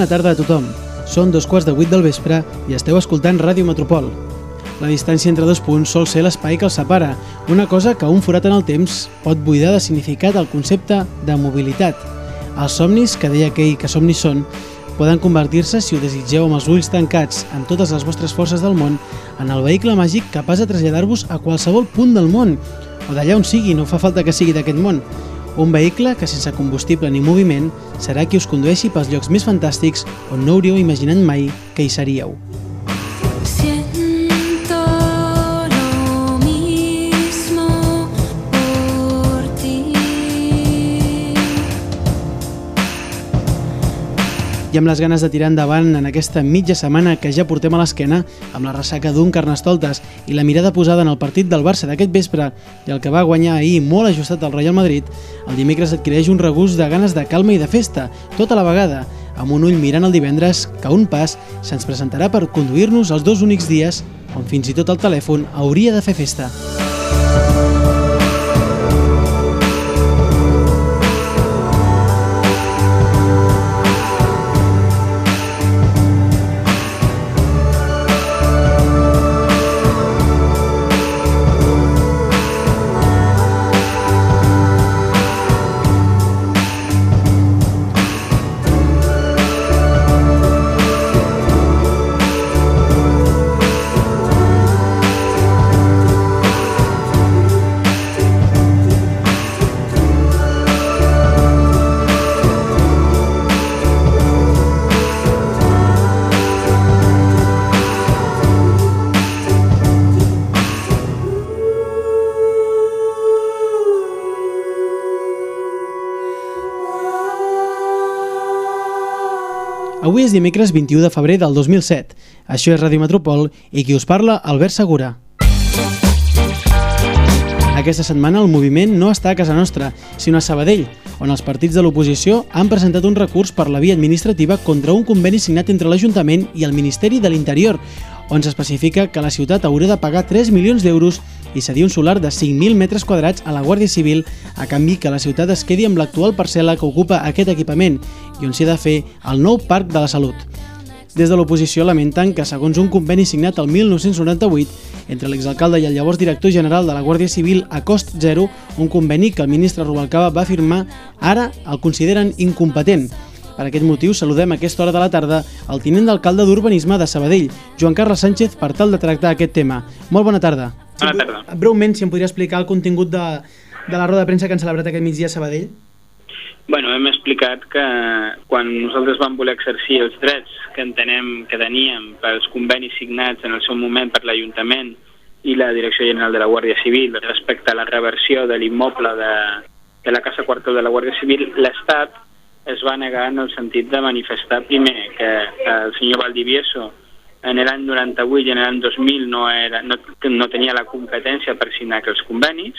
Bona tarda a tothom. Són dos quarts de vuit del vespre i esteu escoltant Ràdio Metropol. La distància entre dos punts sol ser l'espai que els separa, una cosa que un forat en el temps pot buidar de significat el concepte de mobilitat. Els somnis, que deia aquell que somnis són, poden convertir-se, si ho desitgeu amb els ulls tancats, amb totes les vostres forces del món, en el vehicle màgic capaç de traslladar-vos a qualsevol punt del món, o d'allà on sigui, no fa falta que sigui d'aquest món. Un vehicle que sense combustible ni moviment serà qui us condueixi pels llocs més fantàstics on no hauríeu imaginat mai que hi seríeu. I amb les ganes de tirar endavant en aquesta mitja setmana que ja portem a l'esquena, amb la ressaca d'un carnestoltes i la mirada posada en el partit del Barça d'aquest vespre i el que va guanyar ahir molt ajustat al Real Madrid, el dimecres adquireix un regust de ganes de calma i de festa, tota la vegada, amb un ull mirant el divendres que un pas se'ns presentarà per conduir-nos els dos únics dies on fins i tot el telèfon hauria de fer festa. Avui és dimecres 21 de febrer del 2007. Això és Ràdio Metropol i qui us parla, Albert Segura. Aquesta setmana el moviment no està a casa nostra, sinó a Sabadell, on els partits de l'oposició han presentat un recurs per la via administrativa contra un conveni signat entre l'Ajuntament i el Ministeri de l'Interior, on s'especifica que la ciutat haurà de pagar 3 milions d'euros i cedir un solar de 5.000 metres quadrats a la Guàrdia Civil a canvi que la ciutat es quedi amb l'actual parcel·la que ocupa aquest equipament i on s'hi ha de fer el nou Parc de la Salut. Des de l'oposició lamenten que, segons un conveni signat el 1998 entre l'exalcalde i el llavors director general de la Guàrdia Civil a cost zero, un conveni que el ministre Rubalcaba va firmar, ara el consideren incompetent. Per aquest motiu saludem a aquesta hora de la tarda el tinent d'alcalde d'Urbanisme de Sabadell, Joan Carles Sánchez, per tal de tractar aquest tema. Molt bona tarda. Bona tarda. Breument, si em podria explicar el contingut de, de la roda de premsa que han celebrat aquest migdia a Sabadell? Bueno, hem explicat que quan nosaltres vam voler exercir els drets que entenem que teníem pels convenis signats en el seu moment per l'Ajuntament i la Direcció General de la Guàrdia Civil respecte a la reversió de l'immoble de, de la Casa Quartel de la Guàrdia Civil, l'Estat es va negar en el sentit de manifestar primer que el senyor Valdivieso en l'any 98 i en l'any 2000 no, era, no, no tenia la competència per signar aquells convenis,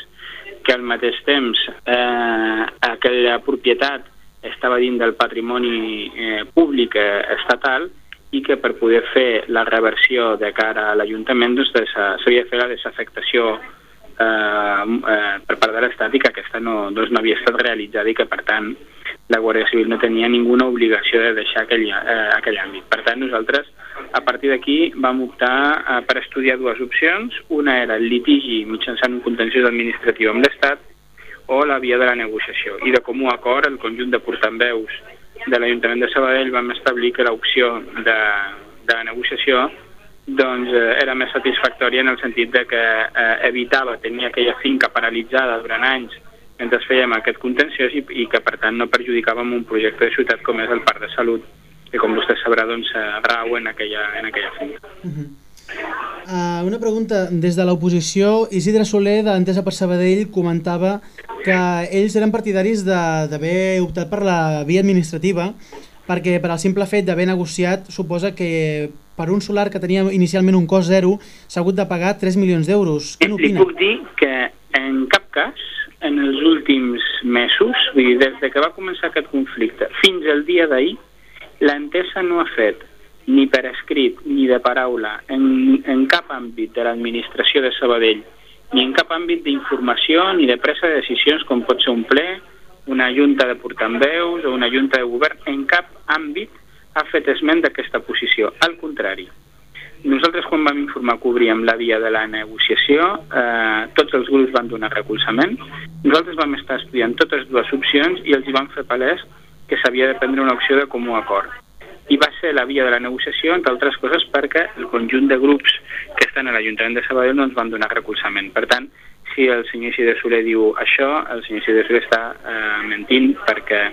que al mateix temps eh, aquella propietat estava dins del patrimoni eh, públic eh, estatal i que per poder fer la reversió de cara a l'Ajuntament doncs, s'havia de fer la desafectació eh, eh, per part de l'Estat i que aquesta no, doncs, no havia estat realitzada i que per tant la Guàrdia Civil no tenia ninguna obligació de deixar aquell, eh, aquell àmbit. Per tant, nosaltres a partir d'aquí vam optar eh, per estudiar dues opcions. Una era el litigi mitjançant un contenciós administratiu amb l'Estat o la via de la negociació. I de comú acord, el conjunt de portaveus de l'Ajuntament de Sabadell vam establir que l'opció de, de la negociació doncs, eh, era més satisfactòria en el sentit de que eh, evitava tenir aquella finca paralitzada durant anys mentre fèiem aquest contenciós i, i que per tant no perjudicàvem un projecte de ciutat com és el Parc de Salut que com vostè sabrà doncs, eh, rau en aquella, en aquella finca. Uh, una pregunta, des de l'oposició, Isidre Soler d'Entesa per Sabadell comentava que ells eren partidaris de- d'haver optat per la via administrativa perquè per al simple fet d'haver negociat suposa que per un solar que tenia inicialment un cost zero s'ha hagut de pagar 3 milions d'euros. Què Li puc dir que en cap cas en els últims mesos, vull dir, des de que va començar aquest conflicte fins al dia d'ahir, l'entesa no ha fet ni per escrit ni de paraula en, en cap àmbit de l'administració de Sabadell ni en cap àmbit d'informació ni de presa de decisions com pot ser un ple, una junta de portaveus o una junta de govern, en cap àmbit ha fet esment d'aquesta posició. Al contrari, nosaltres quan vam informar que obríem la via de la negociació, eh, tots els grups van donar recolzament. Nosaltres vam estar estudiant totes dues opcions i els hi vam fer palès que s'havia de prendre una opció de comú acord. I va ser la via de la negociació, entre altres coses, perquè el conjunt de grups que estan a l'Ajuntament de Sabadell no ens van donar recolzament. Per tant, si el senyor Isidre Soler diu això, el senyor Isidre Soler està eh, mentint perquè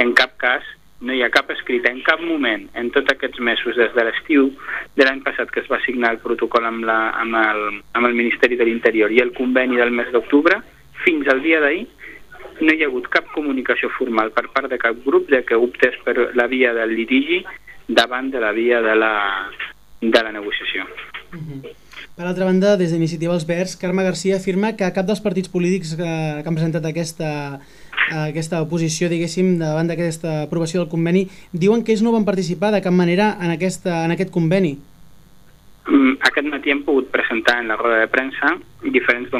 en cap cas no hi ha cap escrit en cap moment en tots aquests mesos des de l'estiu de l'any passat que es va signar el protocol amb, la, amb, el, amb el Ministeri de l'Interior i el conveni del mes d'octubre fins al dia d'ahir no hi ha hagut cap comunicació formal per part de cap grup de que optés per la via del litigi davant de la via de la, de la negociació. Per altra banda, des d'Iniciativa Els Verds, Carme Garcia afirma que cap dels partits polítics que, que han presentat aquesta, aquesta oposició, diguéssim, davant d'aquesta aprovació del conveni, diuen que ells no van participar de cap manera en, aquesta, en aquest conveni. Mm, Aquest matí hem pogut presentar en la roda de premsa diferents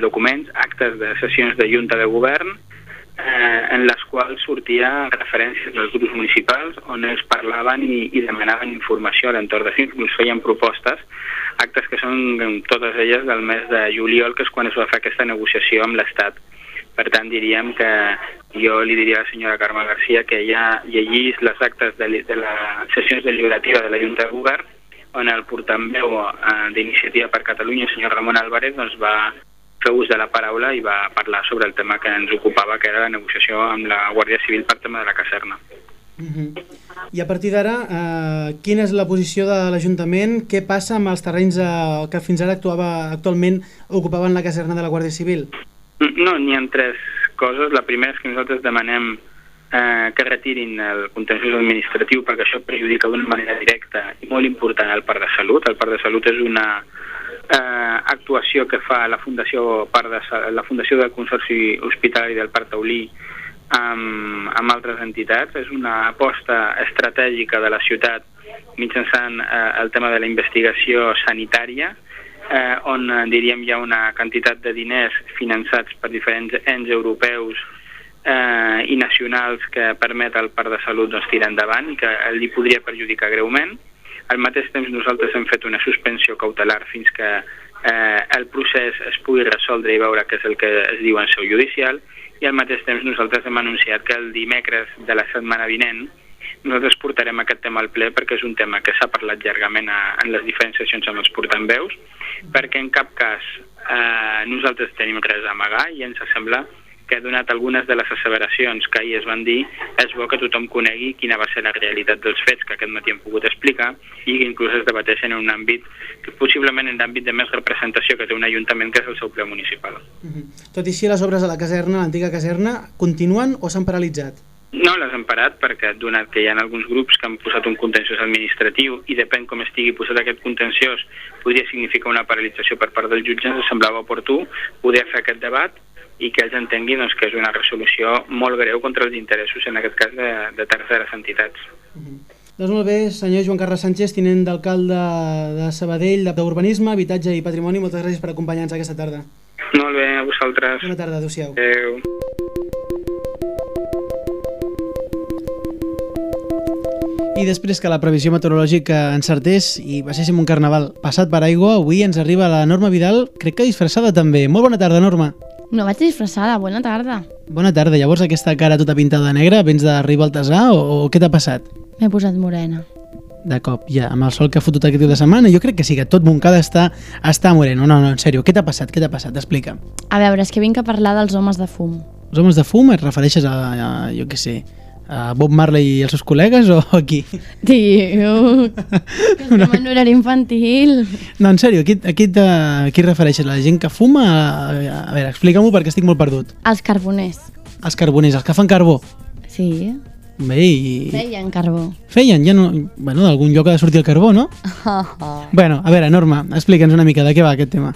documents, actes de sessions de Junta de Govern, eh, en les quals sortia referències dels grups municipals on ells parlaven i, i demanaven informació a l'entorn de fins, ens feien propostes, actes que són totes elles del mes de juliol, que és quan es va fer aquesta negociació amb l'Estat. Per tant, diríem que jo li diria a la senyora Carme Garcia que ja llegís les actes de, de les sessions deliberativa de la Junta de Govern on el portaveu eh, d'Iniciativa per Catalunya, el senyor Ramon Álvarez, doncs va fer ús de la paraula i va parlar sobre el tema que ens ocupava, que era la negociació amb la Guàrdia Civil per tema de la caserna. Uh -huh. I a partir d'ara, eh, quina és la posició de l'Ajuntament? Què passa amb els terrenys eh, que fins ara actuava, actualment ocupaven la caserna de la Guàrdia Civil? No, n'hi ha tres coses. La primera és que nosaltres demanem eh, que retirin el contenciós administratiu perquè això perjudica d'una manera directa i molt important el Parc de Salut. El Parc de Salut és una eh, actuació que fa la Fundació, Parc de, la Fundació del Consorci Hospitalari del Parc Taulí amb, amb altres entitats. És una aposta estratègica de la ciutat mitjançant eh, el tema de la investigació sanitària, eh, on eh, diríem hi ha una quantitat de diners finançats per diferents ens europeus eh, i nacionals que permet al Parc de Salut doncs, tirar endavant i que li podria perjudicar greument. Al mateix temps nosaltres hem fet una suspensió cautelar fins que eh, el procés es pugui resoldre i veure què és el que es diu en seu judicial i al mateix temps nosaltres hem anunciat que el dimecres de la setmana vinent nosaltres portarem aquest tema al ple perquè és un tema que s'ha parlat llargament a, en les diferents sessions amb els portaveus perquè en cap cas eh, nosaltres tenim res a amagar i ens sembla que donat algunes de les asseveracions que ahir es van dir, és bo que tothom conegui quina va ser la realitat dels fets que aquest matí hem pogut explicar i que inclús es debateixen en un àmbit que possiblement en l'àmbit de més representació que té un ajuntament que és el seu ple municipal. Uh -huh. Tot i així, les obres a la caserna, l'antiga caserna, continuen o s'han paralitzat? No les hem parat perquè, donat que hi ha alguns grups que han posat un contenciós administratiu i depèn com estigui posat aquest contenciós, podria significar una paralització per part del jutge, ens semblava oportú poder fer aquest debat i que ells entenguin doncs, que és una resolució molt greu contra els interessos, en aquest cas, de, de terceres entitats. Uh -huh. Doncs molt bé, senyor Joan Carles Sánchez, tinent d'alcalde de Sabadell, d'Urbanisme, Habitatge i Patrimoni, moltes gràcies per acompanyar-nos aquesta tarda. Molt bé, a vosaltres. Bona tarda, adéu-siau. Adéu. I després que la previsió meteorològica encertés i passéssim un carnaval passat per aigua, avui ens arriba la Norma Vidal, crec que disfressada també. Molt bona tarda, Norma. No vaig disfressada, bona tarda. Bona tarda. Llavors aquesta cara tota pintada de negre, vens d'arribar al Tesà o, o què t'ha passat? M'he posat morena. De cop, ja, amb el sol que ha fotut aquest de setmana, jo crec que sí, que tot Montcada està, està moreno. No, no, en sèrio, què t'ha passat? Què t'ha passat? Explica. A veure, és que vinc a parlar dels homes de fum. Els homes de fum et refereixes a, a jo què sé, a Bob Marley i els seus col·legues o a qui? Tio, que estem en horari infantil. No, en sèrio, a qui, a qui, te, a qui et refereixes? La gent que fuma? A, a veure, explica-m'ho perquè estic molt perdut. Els carboners. Els carboners, els que fan carbó. Sí, Bé, i... feien carbó. Feien, ja no... Bueno, d'algun lloc ha de sortir el carbó, no? Bueno, a veure, Norma, explica'ns una mica de què va aquest tema.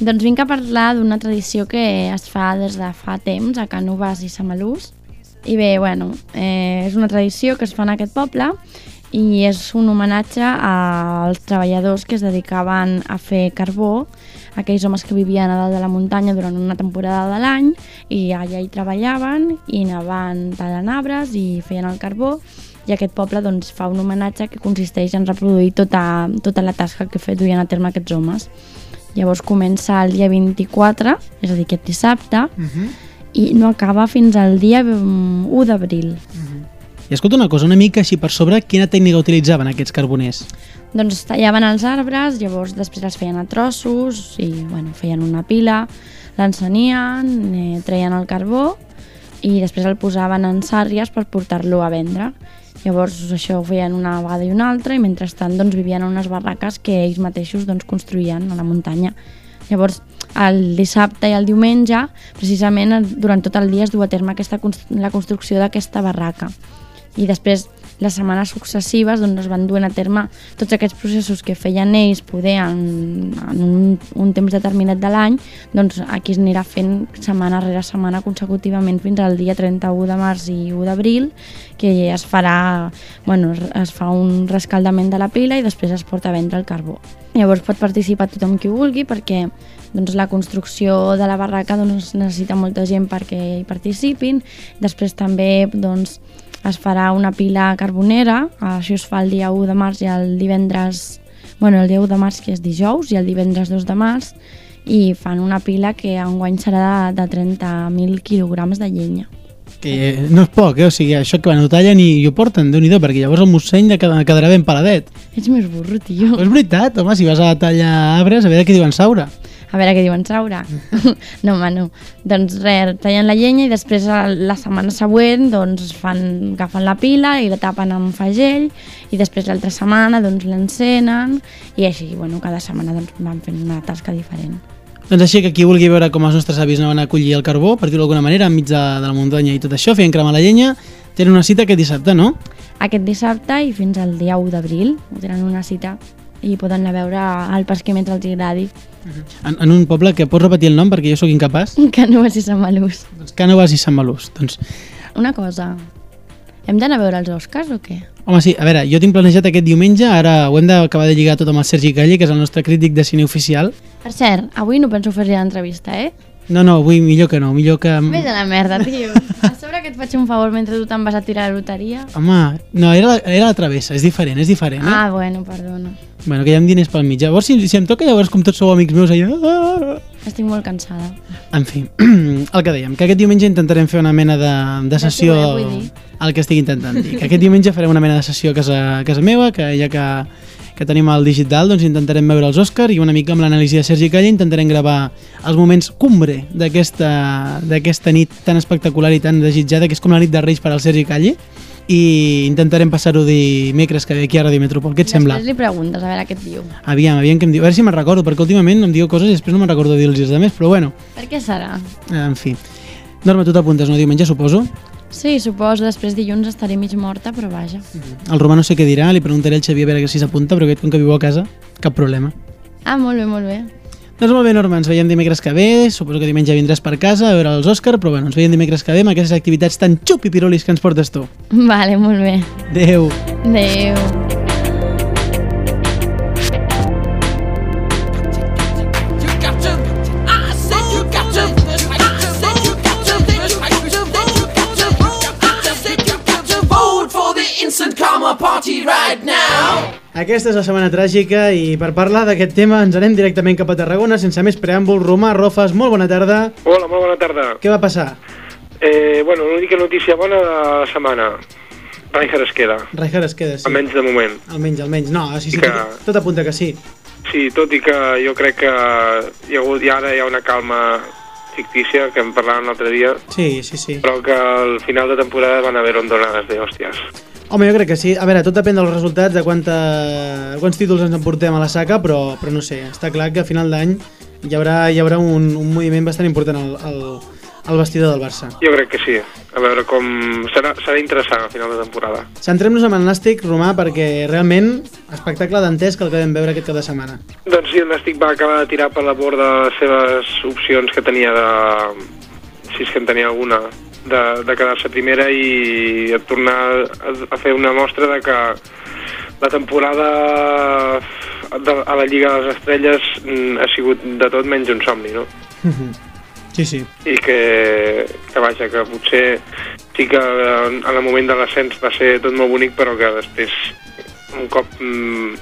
Doncs vinc a parlar d'una tradició que es fa des de fa temps a Canovas i Samalús. I bé, bueno, eh, és una tradició que es fa en aquest poble i és un homenatge als treballadors que es dedicaven a fer carbó, aquells homes que vivien a dalt de la muntanya durant una temporada de l'any i allà hi treballaven i anaven tallant arbres i feien el carbó i aquest poble doncs, fa un homenatge que consisteix en reproduir tota, tota la tasca que fe- duien a terme aquests homes. Llavors comença el dia 24, és a dir, aquest dissabte, Uh -huh. I no acaba fins al dia mm, 1 d'abril. I escolta una cosa, una mica així per sobre, quina tècnica utilitzaven aquests carboners? Doncs tallaven els arbres, llavors després els feien a trossos i bueno, feien una pila, l'encenien, eh, treien el carbó i després el posaven en sàrries per portar-lo a vendre. Llavors això ho feien una vegada i una altra i mentrestant doncs, vivien en unes barraques que ells mateixos doncs, construïen a la muntanya. Llavors, el dissabte i el diumenge, precisament durant tot el dia es du a terme aquesta, la construcció d'aquesta barraca. I després, les setmanes successives, doncs es van duent a terme tots aquests processos que feien ells poder en, en un, un temps determinat de l'any, doncs aquí es anirà fent setmana rere setmana consecutivament fins al dia 31 de març i 1 d'abril, que es farà, bueno, es fa un rescaldament de la pila i després es porta a vendre el carbó. Llavors pot participar tothom qui vulgui perquè doncs, la construcció de la barraca doncs, necessita molta gent perquè hi participin. Després també doncs, es farà una pila carbonera, això es fa el dia 1 de març i el divendres, bueno, el dia 1 de març que és dijous i el divendres 2 de març i fan una pila que enguany serà de, de 30.000 quilograms de llenya. Que no és poc, eh? O sigui, això que van ho tallen i, i ho porten, déu nhi perquè llavors el mosseny de quedarà, quedarà ben paladet. Ets més burro, tio. Però és veritat, home, si vas a tallar arbres, a veure què diuen saura. A veure què diuen Saura. no, home, no. Doncs res, tallen la llenya i després la setmana següent doncs fan, agafen la pila i la tapen amb fagell i després l'altra setmana doncs l'encenen i així, bueno, cada setmana doncs, van fent una tasca diferent. Doncs així que qui vulgui veure com els nostres avis anaven a collir el carbó, per dir-ho d'alguna manera, enmig de, de la muntanya i tot això, feien cremar la llenya, tenen una cita aquest dissabte, no? Aquest dissabte i fins al dia 1 d'abril tenen una cita i poden anar a veure al que més els agradi. En, en un poble que pots repetir el nom perquè jo sóc incapaç. Que no vas i Sant Malús. Doncs Cànovas i Sant Malús. Doncs, Una cosa, hem d'anar a veure els Oscars o què? home, sí, a veure, jo tinc planejat aquest diumenge, ara ho hem d'acabar de lligar tot amb el Sergi Calle, que és el nostre crític de cine oficial. Per cert, avui no penso fer-li l'entrevista, eh? No, no, avui millor que no, millor que... Vés a la merda, tio. Que et faig un favor mentre tu te'n vas a tirar a la loteria. Home, no, era la, era la travessa, és diferent, és diferent, eh? Ah, bueno, perdona. Bueno, que hi ha diners pel mig. Llavors, si, si em toca, llavors, com tots sou amics meus, allà... Ah! Estic molt cansada. En fi, el que dèiem, que aquest diumenge intentarem fer una mena de, de sessió... dir. El que estic intentant dir. Que aquest diumenge farem una mena de sessió a casa, a casa meva, que ja que, que tenim el digital, doncs intentarem veure els Òscar i una mica amb l'anàlisi de Sergi Calle intentarem gravar els moments cumbre d'aquesta nit tan espectacular i tan desitjada, que és com la nit de Reis per al Sergi Calle, i intentarem passar-ho dimecres que ve aquí a Ràdio Metropol. Què et sembla? Després li preguntes a veure què et diu. Aviam, aviam què em diu. A veure si me'n recordo, perquè últimament em diu coses i després no me'n recordo dir-los els altres, però bueno, Per què serà? en fi. Norma, tu t'apuntes, no? Diumenge, suposo. Sí, suposo, després dilluns estaré mig morta, però vaja. El Romà no sé què dirà, li preguntaré al Xavier a veure si s'apunta, però aquest, com que viu a casa, cap problema. Ah, molt bé, molt bé. Doncs molt bé, Norma, ens veiem dimecres que ve, suposo que diumenge vindràs per casa a veure els Òscar, però bueno, ens veiem dimecres que ve amb aquestes activitats tan xupipirolis que ens portes tu. Vale, molt bé. Adéu. Adéu. Aquesta és la setmana tràgica i per parlar d'aquest tema ens anem directament cap a Tarragona sense més preàmbul. Romà Rofes, molt bona tarda. Hola, molt bona tarda. Què va passar? Eh, bueno, l'única notícia bona de la setmana. Rijkaard es queda, Rijkaard es queda, sí. almenys de moment. Almenys, almenys. No, sí, sí, Que- tot, tot apunta que sí. Sí, tot i que jo crec que hi ha hagut i ara hi ha una calma fictícia que en parlàvem l'altre dia, Sí, sí, sí. però que al final de temporada van haver ondonades de hòsties. Home, jo crec que sí. A veure, tot depèn dels resultats, de quanta, quants títols ens emportem a la saca, però, però no sé, està clar que a final d'any hi haurà, hi haurà un, un moviment bastant important al, al, al vestidor del Barça. Jo crec que sí. A veure com... Serà, serà interessant al final de temporada. Centrem-nos en el Nàstic, Romà, perquè realment espectacle dantesc el que vam veure aquest cap de setmana. Doncs sí, el Nàstic va acabar de tirar per la borda les seves opcions que tenia de... si és que en tenia alguna, de, de quedar-se primera i a tornar a, a fer una mostra de que La temporada de, a la Lliga de les Estrelles mm, ha sigut de tot menys un somni, no? Mhm. Sí, sí. I que, que vaja, que potser sí que en, en el moment de l'ascens va ser tot molt bonic, però que després, un cop mm,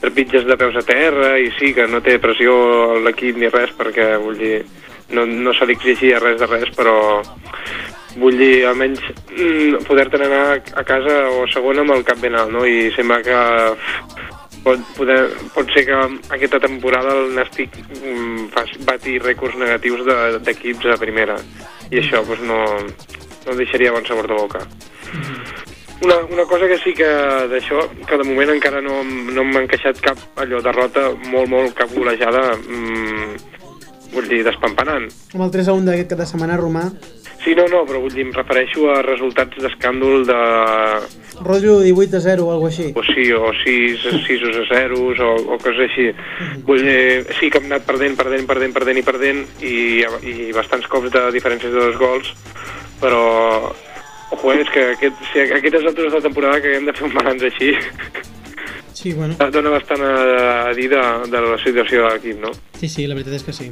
trepitges de peus a terra, i sí que no té pressió l'equip ni res, perquè, vull dir, no, no se li exigia res de res, però vull dir, almenys mm, poder-te'n anar a casa o a segona amb el cap ben alt, no? I sembla que pot, poder, pot ser que aquesta temporada el Nàstic mm, bati rècords negatius de- d'equips a primera. I això doncs, no, no deixaria bon sabor de boca. Una, una cosa que sí que d'això, que de moment encara no, no m'ha encaixat cap allò derrota molt, molt, cap golejada, mm, vull dir, despampanant. Amb el 3 a 1 d'aquest cap de setmana, Romà, Sí, no, no, però vull dir, em refereixo a resultats d'escàndol de... rotllo 18 a 0 o alguna així. o sí, o 6, 6 a 0 o, o coses així. Vull dir, sí que hem anat perdent, perdent, perdent, perdent i perdent i, i bastants cops de diferències de dos gols, però ojo, eh, és que aquest, si a aquestes altres de temporada que hem de fer un balanç així Sí, bueno, dona bastant a, a dir de, de la situació de l'equip, no? sí, sí, la veritat és que sí.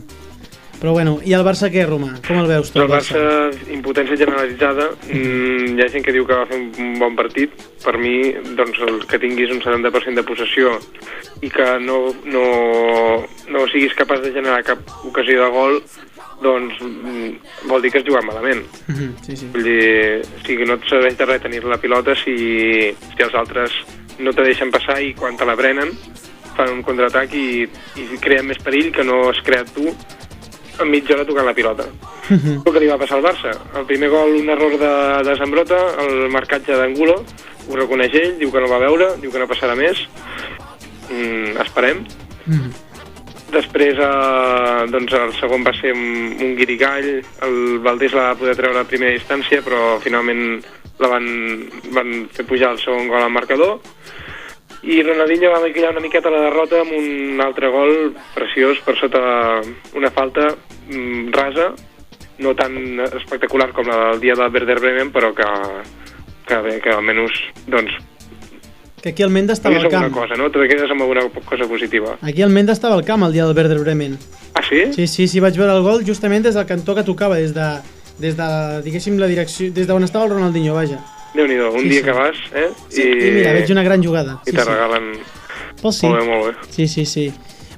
Però bueno, i el Barça què, Romà? Com el veus tu, El el Barça? Barça, impotència generalitzada, mm, hi ha gent que diu que va fer un bon partit. Per mi, doncs, el que tinguis un 70% de possessió i que no, no, no siguis capaç de generar cap ocasió de gol, doncs mm, vol dir que has jugat malament. Mhm, Sí, sí. Vull dir, o sigui, no et serveix de res tenir la pilota si, si els altres no te deixen passar i quan te la prenen fan un contraatac i, i creen més perill que no has creat tu en mitja hora tocant la pilota. Mhm. El que li va passar al Barça. El primer gol, un error de, de Zambrota, el marcatge d'Angulo, ho reconeix ell, diu que no va veure, diu que no passarà més. Mm, esperem. Mhm. Després, eh, doncs, el segon va ser un, un guirigall, el Valdés la va poder treure a primera distància, però finalment la van, van fer pujar el segon gol al marcador. I Ronaldinho va maquillar una miqueta la derrota amb un altre gol preciós per sota una falta mm, rasa, no tan espectacular com la del dia del Werder Bremen, però que, que bé, que almenys, doncs, Que aquí el Menda estava al camp. cosa, no? Te quedes amb alguna cosa positiva. Aquí el Menda estava al camp el dia del Werder Bremen. Ah, sí? Sí, sí, sí, vaig veure el gol justament des del cantó que tocava, des de, des de diguéssim, la direcció, des d'on estava el Ronaldinho, vaja. Déu-n'hi-do, un Sí, dia sí. que vas, eh? Sí, I, mira, veig una gran jugada. I Sí, te sí. regalen... Pues sí. Molt bé, molt bé. Sí, sí, sí.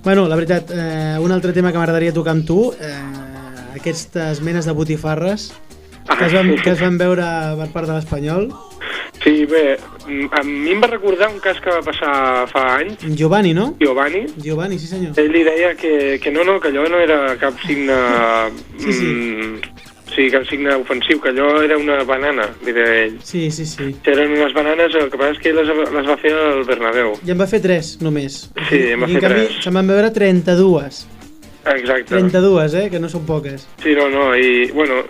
Bueno, la veritat, eh, un altre tema que m'agradaria tocar amb tu, eh, aquestes menes de botifarres que es, van, que es van veure per part de l'Espanyol. Sí, bé, mm, a mi em va recordar un cas que va passar fa anys, Giovanni, no? Giovanni, Giovanni, sí senyor. ell li deia que, que no, no, que allò no era cap signe... Sí, sí. mm, sí, cap signe ofensiu, que allò era una banana, deia ell. Sí, sí, sí. Eren unes bananes, el que passa és que les, les va fer al Bernabéu. I en va fer 3, només. Sí, en va I fer canvi, tres. se'n van veure 32. Exacte. 32, eh? Que no són poques. Sí, no, no, i, bueno,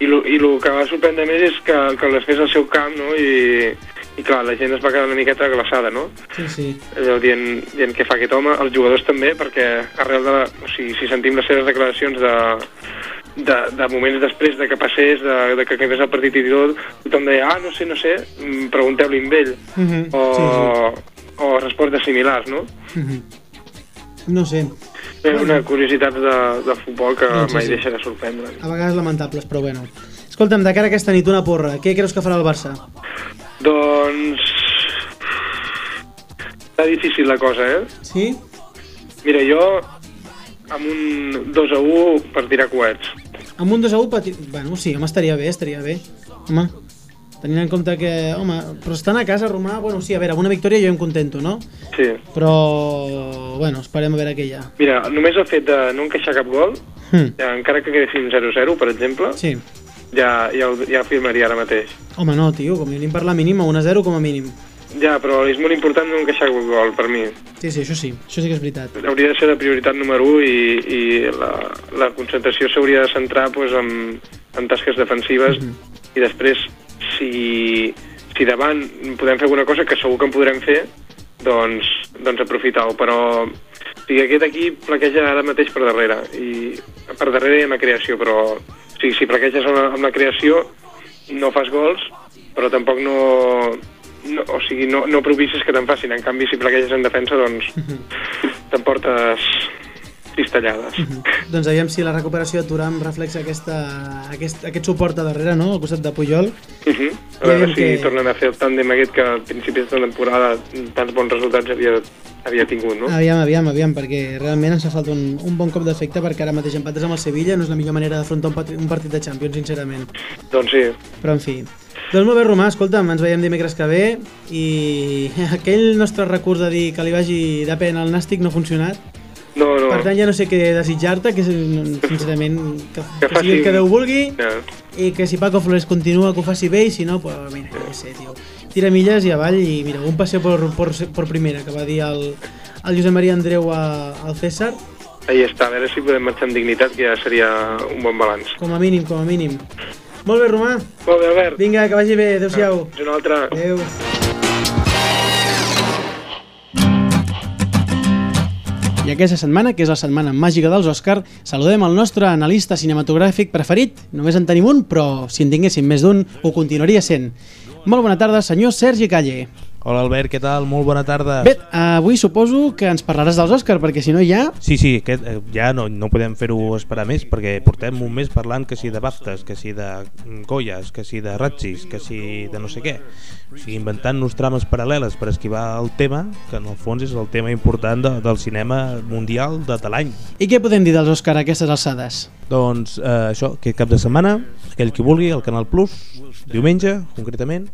i lo que va sorprendre més és que, que les fes al seu camp, no?, i, i clar, la gent es va quedar una miqueta glaçada, no? Sí, sí. allò dient, dient què fa aquest home, els jugadors també, perquè arrel de... La, o sigui, si sentim les seves declaracions de, de, de moments després de que passés, de, de que acabés el partit i tot, tothom deia, ah, no sé, no sé, mm, pregunteu-li amb ell, Mhm, o, sí, sí. o respostes similars, no? Mhm. No sé, És una curiositat de, de futbol que Doncs sí, mai sí. deixa de sorprendre. a vegades lamentables, però bueno. Escolta'm, de cara a aquesta nit, una porra. Què creus que farà el Barça? Doncs... Està difícil la cosa, eh? Sí? Mira, jo amb un 2 a 1 per tirar coets. Amb un 2 a 1 pati... Bueno, sí, home, estaria bé, estaria bé. Home, tenint en compte que... Home, però estan a casa, Romà... Bueno, sí, a veure, amb una victòria jo em contento, no? Sí. Però... Bueno, esperem a veure què hi ha. Mira, només el fet de no encaixar cap gol, Hm. ja, encara que quedessin 0-0, per exemple, Sí. ja, ja, ja firmaria ara mateix. Home, no, tio, com a mínim per la mínima, 1 a 0 com a mínim. Ja, però és molt important no encaixar cap gol, per mi. Sí, sí, això sí, això sí que és veritat. Hauria de ser la prioritat número 1 i, i la, la concentració s'hauria de centrar pues, en, en tasques defensives i després, si, si davant podem fer alguna cosa, que segur que en podrem fer, doncs, doncs aprofitar-ho, però o sigui, aquest equip plaqueja ara mateix per darrere, i per darrere hi ha una creació, però o sigui, si plaqueges amb la, amb la creació no fas gols, però tampoc no, no, o sigui, no, no propicis que te'n facin. En canvi, si plaqueges en defensa, doncs t'emportes cistellades. Doncs aviam si la recuperació de Turam reflexa aquesta, aquest, aquest suport a darrere, no?, al costat de Puyol. Uh -huh. A veure si que- tornen a fer el tàndem aquest que al principi de temporada tants bons resultats havia, havia tingut, no? Aviam, aviam, aviam, perquè realment ens fa falta un, un bon cop d'efecte perquè ara mateix empates amb el Sevilla no és la millor manera d'afrontar un, un partit de Champions, sincerament. Doncs sí, Però en fi. Doncs molt bé, Romà, escolta'm, ens veiem dimecres que ve i aquell nostre recurs de dir que li vagi de pena al Nàstic no ha funcionat. no, no. Per tant, ja no sé què desitjar-te, que sincerament que, Que que sigui el faci- que Déu vulgui Ja. i que si Paco Flores continua que ho faci bé i si no, pues mira, ja sé, tio. Tira milles i avall i mira, un passeig per, per, per primera que va dir el, el Josep Maria Andreu a, al César, Ahí està, a veure si podem marxar amb dignitat, que ja seria un bon balanç. com a mínim, com a mínim. Molt bé, Romà. Molt bé, Albert. Vinga, que vagi bé. Adéu-siau. Fins una altra. Adéu. I aquesta setmana, que és la setmana màgica dels Òscar, saludem el nostre analista cinematogràfic preferit. Només en tenim un, però si en tinguéssim més d'un, ho continuaria sent. Molt bona tarda, senyor Sergi Calle. Hola Albert, què tal? Molt bona tarda. Bé, avui suposo que ens parlaràs dels Òscar, perquè si no ja... Sí, sí, aquest, eh, ja no, no podem fer-ho esperar més perquè portem un mes parlant que si de BAFTAs, que si de mm, Goyas, que si de Ratchis, que si de no sé què. O sigui, inventant-nos trames paral·leles per esquivar el tema, que en el fons és el tema important de, del cinema mundial de, de l'any. I què podem dir dels Òscar a aquestes alçades? Doncs eh, això, aquest cap de setmana, aquell qui vulgui, al Canal Plus, diumenge, concretament,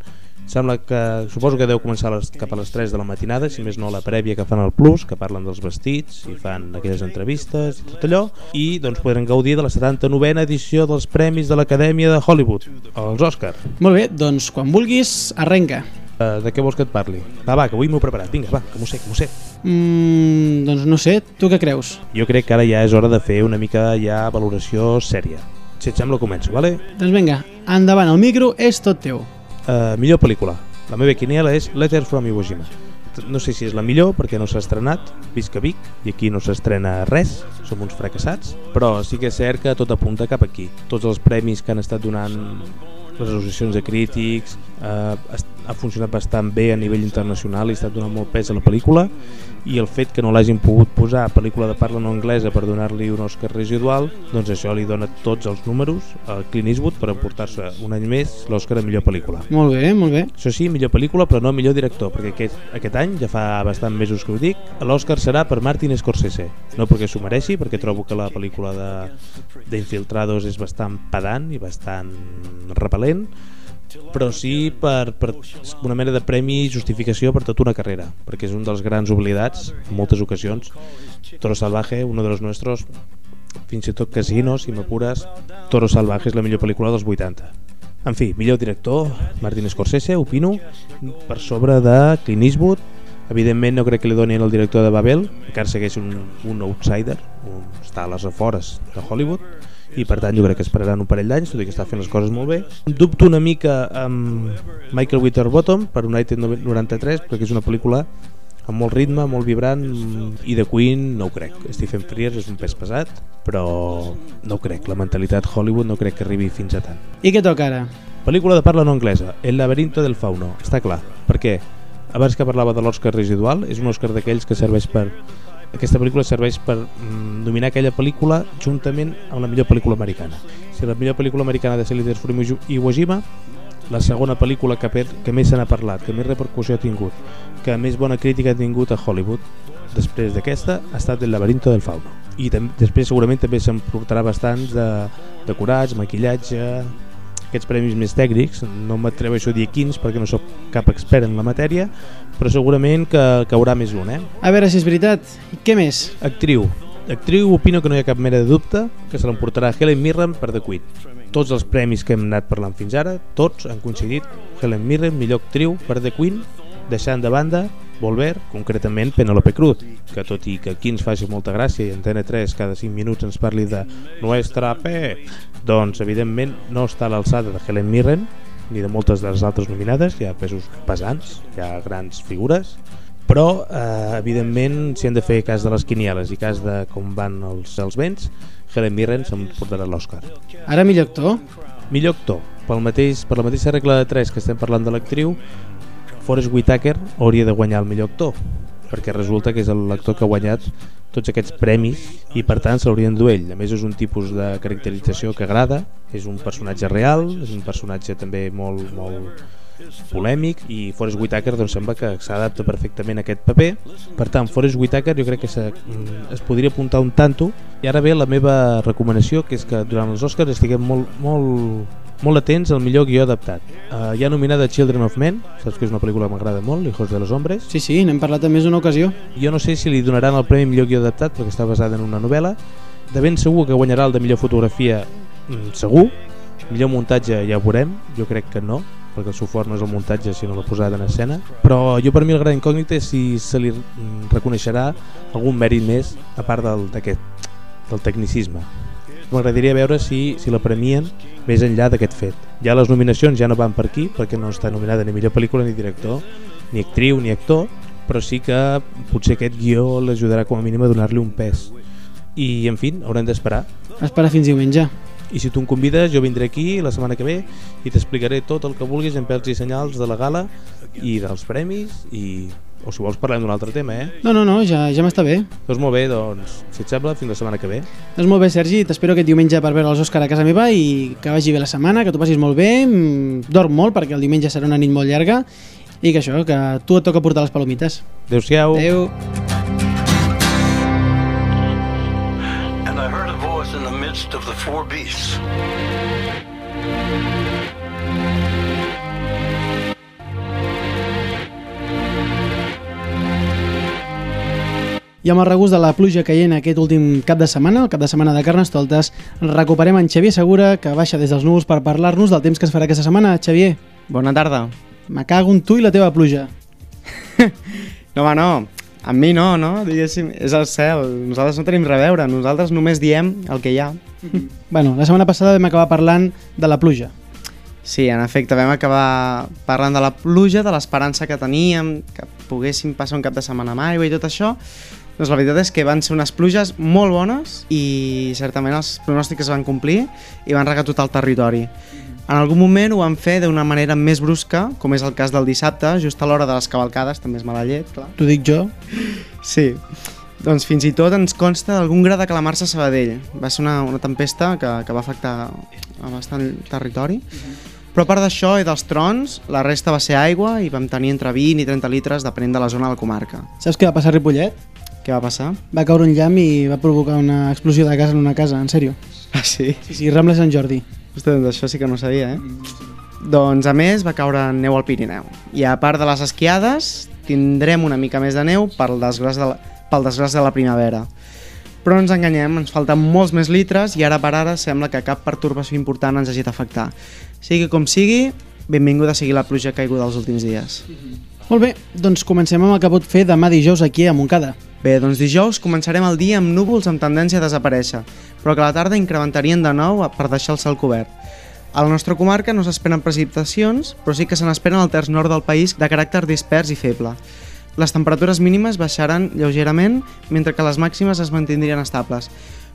sembla que, suposo que deu començar les, cap a les 3 de la matinada, si més no la prèvia que fan al Plus, que parlen dels vestits i fan aquelles entrevistes i tot allò, i doncs podran gaudir de la 79a edició dels Premis de l'Acadèmia de Hollywood, els Òscar. Molt bé, doncs quan vulguis, arrenca. Eh, de què vols que et parli? Va, va, que avui m'ho he preparat, vinga, va, que m'ho sé, que m'ho sé. Mm, doncs no sé, tu què creus? Jo crec que ara ja és hora de fer una mica ja valoració sèria. Si et sembla, començo, vale? Doncs vinga, endavant, el micro és tot teu. Uh, millor pel·lícula. La meva quiniela és Letters from Iwo Jima. No sé si és la millor perquè no s'ha estrenat, visca Vic, i aquí no s'estrena res, som uns fracassats, però sí que és cert que tot apunta cap aquí. Tots els premis que han estat donant les associacions de crítics, eh, ha funcionat bastant bé a nivell internacional i ha estat donant molt pes a la pel·lícula i el fet que no l'hagin pogut posar pel·lícula de parla no anglesa per donar-li un Oscar residual, doncs això li dona tots els números al Clint Eastwood per emportar-se un any més l'Oscar de millor pel·lícula. Molt bé, molt bé. Això sí, millor pel·lícula, però no millor director, perquè aquest, aquest any, ja fa bastant mesos que ho dic, l'Oscar serà per Martin Scorsese. No perquè s'ho mereixi, perquè trobo que la pel·lícula de- d'Infiltrados és bastant pedant i bastant repel·lent, però sí per, per una mena de premi i justificació per tota una carrera, perquè és un dels grans oblidats en moltes ocasions. Toro Salvaje, uno de los nuestros, fins i tot Casino, si m'apures, Toro Salvaje és la millor pel·lícula dels 80. En fi, millor director, Martin Scorsese, opino, per sobre de Clint Eastwood. Evidentment no crec que li donin el director de Babel, encara segueix un, un outsider, un, està a les afores de Hollywood, i per tant jo crec que esperaran un parell d'anys, tot i que està fent les coses molt bé. Dubto una mica amb Michael Winterbottom per United 93, perquè és una pel·lícula amb molt ritme, molt vibrant i de Queen no ho crec. Stephen Frears és un pes pesat, però no ho crec. La mentalitat Hollywood no crec que arribi fins a tant. I què toca ara? Pel·lícula de parla no anglesa, El laberinto del fauno. Està clar. Per què? Abans que parlava de l'Oscar residual, és un Oscar d'aquells que serveix per... Aquesta pel·lícula serveix per mm, nominar aquella pel·lícula juntament amb la millor pel·lícula americana. Si la millor pel·lícula americana de ser Leaders from Iwo Jima, la segona pel·lícula que, per, que més se n'ha parlat, que més repercussió ha tingut, que més bona crítica ha tingut a Hollywood, després d'aquesta, ha estat El laberinto del fauno. I després segurament també se'n portarà bastants de decorats, maquillatge, aquests premis més tècnics, no m'atreveixo a dir quins perquè no sóc cap expert en la matèria, però segurament que caurà més un, eh? A veure si és veritat. I què més? Actriu. Actriu opino que no hi ha cap mena de dubte que se l'emportarà Helen Mirren per The Queen. Tots els premis que hem anat parlant fins ara, tots han coincidit. Helen Mirren, millor actriu per The Queen, deixant de banda Volver, concretament Penelope Cruz, que tot i que aquí ens faci molta gràcia i Antena 3 cada 5 minuts ens parli de Nuestra P, doncs evidentment no està a l'alçada de Helen Mirren ni de moltes de les altres nominades, hi ha pesos pesants, hi ha grans figures, però eh, evidentment si hem de fer cas de les quinieles i cas de com van els, els vents Helen Mirren se'n portarà l'Oscar. Ara millor actor? millor actor. Pel mateix, per la mateixa regla de 3 que estem parlant de l'actriu Forrest Whitaker hauria de guanyar el millor actor perquè resulta que és l'actor que ha guanyat tots aquests premis i per tant se l'haurien d'endur ell. A més és un tipus de caracterització que agrada, és un personatge real, és un personatge també molt, molt polèmic i Forrest Whitaker doncs, sembla que s'adapta perfectament a aquest paper per tant Forrest Whitaker jo crec que mm, es podria apuntar un tanto i ara ve la meva recomanació que és que durant els Oscars estiguem molt, molt, molt atents al millor guió adaptat. Uh, hi ha nominada Children of Men saps que és una pel·lícula que m'agrada molt, Hijos de los Hombres. Sí, sí, n'hem parlat més d'una ocasió. jo no sé si li donaran el premi millor guió adaptat perquè està basada en una novel·la. De ben segur que guanyarà el de millor fotografia mm, segur. Millor muntatge ja ho veurem, jo crec que no perquè el seu fort no és el muntatge sinó la posada en escena. Però jo per mi el gran incògnit és si se li mm, reconeixerà algun mèrit més a part del, del tecnicisme. M'agradaria veure si, si la premien més enllà d'aquest fet. Ja les nominacions ja no van per aquí perquè no està nominada ni millor pel·lícula ni director ni actriu ni actor però sí que potser aquest guió l'ajudarà com a mínim a donar-li un pes. I en fi, haurem d'esperar. Espera fins diumenge. i si tu em convides jo vindré aquí la setmana que ve i t'explicaré tot el que vulguis en pèls i senyals de la gala i dels premis i o si vols parlem d'un altre tema eh? No, no, no, ja, ja m'està bé. doncs molt bé, doncs si et sembla fins la setmana que ve Doncs molt bé, Sergi, t'espero aquest diumenge per veure els Òscar a casa meva i que vagi bé la setmana, que t'ho passis molt bé, mm, dorm molt perquè el diumenge serà una nit molt llarga i que això, que tu et toca portar les palomites. adeu-siau Adéu. and I heard a voice in the midst of the four beasts. I amb el regust de la pluja caient aquest últim cap de setmana, el cap de setmana de Carnestoltes, recuperem en Xavier Segura, que baixa des dels núvols per parlar-nos del temps que es farà aquesta setmana. Xavier, Bona tarda. me cago en tu i la teva pluja. No, home, no. Amb mi no, no? Diguéssim, és el cel. Nosaltres no tenim res a veure. Nosaltres només diem el que hi ha. Bueno, la setmana passada vam acabar parlant de la pluja. Sí, en efecte, vam acabar parlant de la pluja, de l'esperança que teníem, que poguéssim passar un cap de setmana amb aigua i tot això. Doncs la veritat és que van ser unes pluges molt bones i certament els pronòstics es van complir i van regar tot el territori. En algun moment ho van fer d'una manera més brusca, com és el cas del dissabte, just a l'hora de les cavalcades, també és mala llet, clar. T'ho dic jo. Sí, doncs fins i tot ens consta algun gra de calamarsa a Sabadell. Va ser una, una tempesta que, que va afectar a bastant territori. Però a part d'això i dels trons, la resta va ser aigua i vam tenir entre 20 i 30 litres depenent de la zona de la comarca. Saps què va passar a Ripollet? Què va passar? Va caure un llamp i va provocar una explosió de gas en una casa, en sèrio. Ah, sí? Sí, sí, Rambla Sant Jordi. Ostres, doncs això sí que no sabia, eh? Doncs a més va caure neu al Pirineu. I a part de les esquiades, tindrem una mica més de neu pel desgràs de la, pel desgràs de la primavera. Però no ens enganyem, ens falten molts més litres i ara per ara sembla que cap pertorbació important ens hagi d'afectar. Sigui com sigui, benvinguda sigui la pluja caiguda dels últims dies. Molt bé, doncs comencem amb el que pot fer demà dijous aquí a Montcada. Bé, doncs dijous començarem el dia amb núvols amb tendència a desaparèixer, però que a la tarda incrementarien de nou per deixar el cel cobert. A la nostra comarca no s'esperen precipitacions, però sí que se n'esperen al terç nord del país de caràcter dispers i feble. Les temperatures mínimes baixaran lleugerament, mentre que les màximes es mantindrien estables.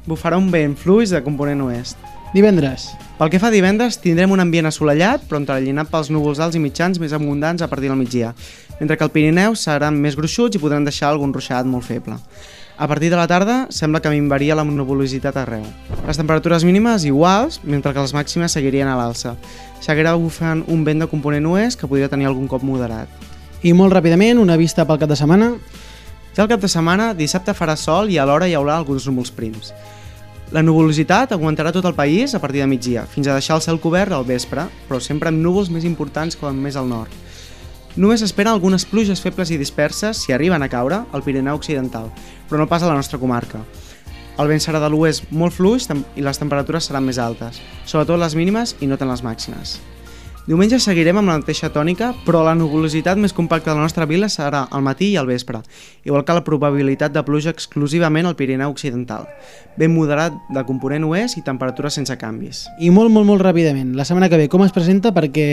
Bufarà un vent fluix de component oest. Divendres. Pel que fa a divendres, tindrem un ambient assolellat, però entrellinat pels núvols alts i mitjans més abundants a partir del migdia, mentre que al Pirineu seran més gruixuts i podran deixar algun ruixat molt feble. A partir de la tarda, sembla que minvaria la nuvolositat arreu. Les temperatures mínimes iguals, mentre que les màximes seguirien a l'alça. Seguirà bufant un vent de component oest que podria tenir algun cop moderat. I molt ràpidament, una vista pel cap de setmana. Ja el cap de setmana, dissabte farà sol i alhora hi haurà alguns núvols prims. La nuvolositat aguantarà tot el país a partir de migdia, fins a deixar el cel cobert al vespre, però sempre amb núvols més importants com més al nord. Només s'esperen algunes pluges febles i disperses, si arriben a caure, al Pirineu Occidental, però no pas a la nostra comarca. El vent serà de l'oest molt fluix i les temperatures seran més altes, sobretot les mínimes i no tant les màximes. Diumenge seguirem amb la mateixa tònica, però la nuvolositat més compacta de la nostra vila serà al matí i al vespre, igual que la probabilitat de pluja exclusivament al Pirineu Occidental. Vent moderat de component oest i temperatures sense canvis. I molt, molt, molt ràpidament. La setmana que ve, com es presenta? Perquè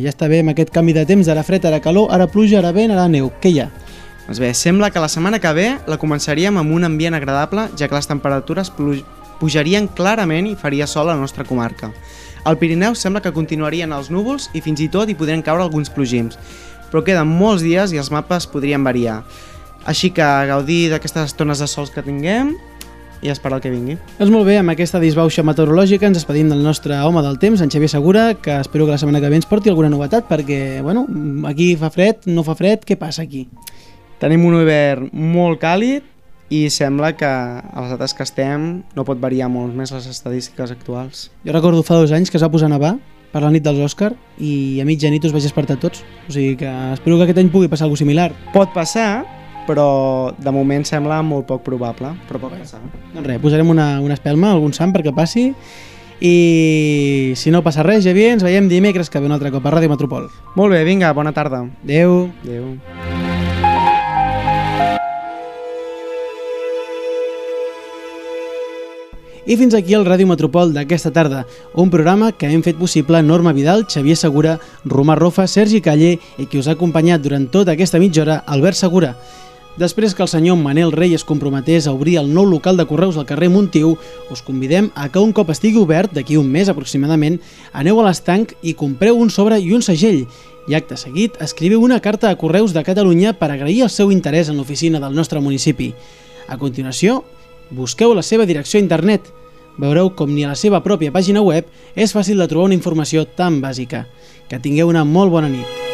ja està bé amb aquest canvi de temps, ara fred, ara calor, ara pluja, ara vent, ara neu. Què hi ha? Doncs bé, sembla que la setmana que ve la començaríem amb un ambient agradable, ja que les temperatures pujarien clarament i faria sol a la nostra comarca. Al Pirineu sembla que continuarien els núvols i fins i tot hi podrien caure alguns plogims, però queden molts dies i els mapes podrien variar. Així que gaudir d'aquestes estones de sols que tinguem i esperar el que vingui. Doncs molt bé, amb aquesta disbauxa meteorològica ens despedim del nostre home del temps, en Xavier Segura, que espero que la setmana que ve ens porti alguna novetat, perquè, bueno, aquí fa fred, no fa fred, què passa aquí? Tenim un hivern molt càlid i sembla que a les dates que estem no pot variar molt més les estadístiques actuals. Jo recordo fa dos anys que es va posar a nevar per la nit dels Òscar i a mitjanit us vaig despertar tots. O sigui que espero que aquest any pugui passar alguna similar. Pot passar, però de moment sembla molt poc probable, però pot passar. Doncs res, posarem una, una espelma, algun sant perquè passi i si no passa res, Javier, ens veiem dimecres que ve un altre cop a Ràdio Metropol. Molt bé, vinga, bona tarda. Adéu. Adéu. I fins aquí el Ràdio Metropol d'aquesta tarda, un programa que hem fet possible Norma Vidal, Xavier Segura, Romà Rofa, Sergi Caller i qui us ha acompanyat durant tota aquesta mitja hora, Albert Segura. Després que el senyor Manel Rey es comprometés a obrir el nou local de correus al carrer Montiu, us convidem a que un cop estigui obert, d'aquí un mes aproximadament, aneu a l'estanc i compreu un sobre i un segell. I acte seguit, escriviu una carta a Correus de Catalunya per agrair el seu interès en l'oficina del nostre municipi. A continuació, busqueu la seva direcció a internet. Veureu com ni a la seva pròpia pàgina web és fàcil de trobar una informació tan bàsica. Que tingueu una molt bona nit.